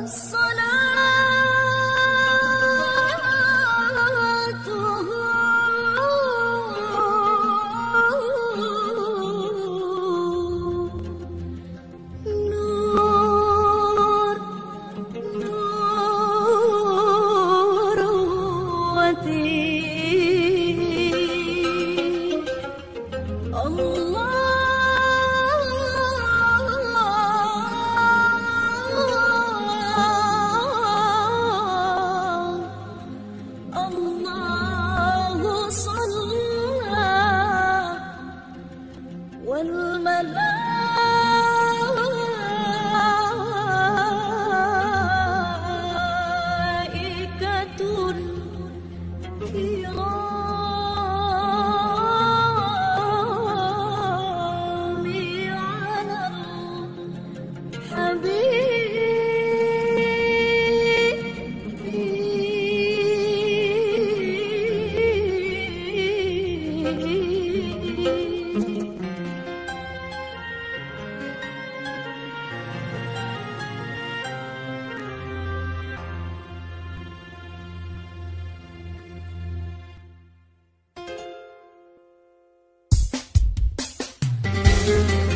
canção. You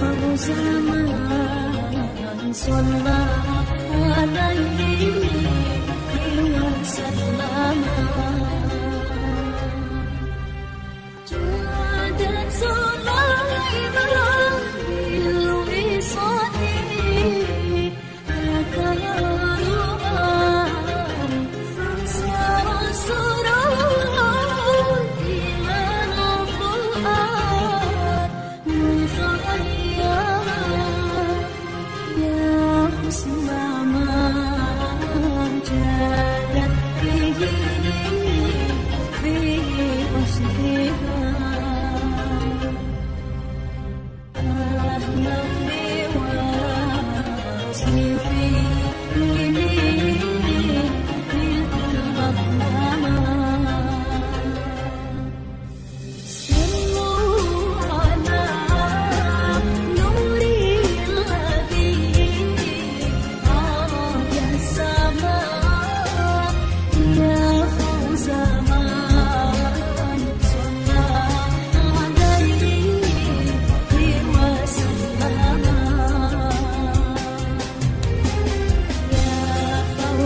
Allah, Allah, Allah, Allah, Allah, Allah, Allah, was Allah, Allah, لجنان في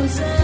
thousand.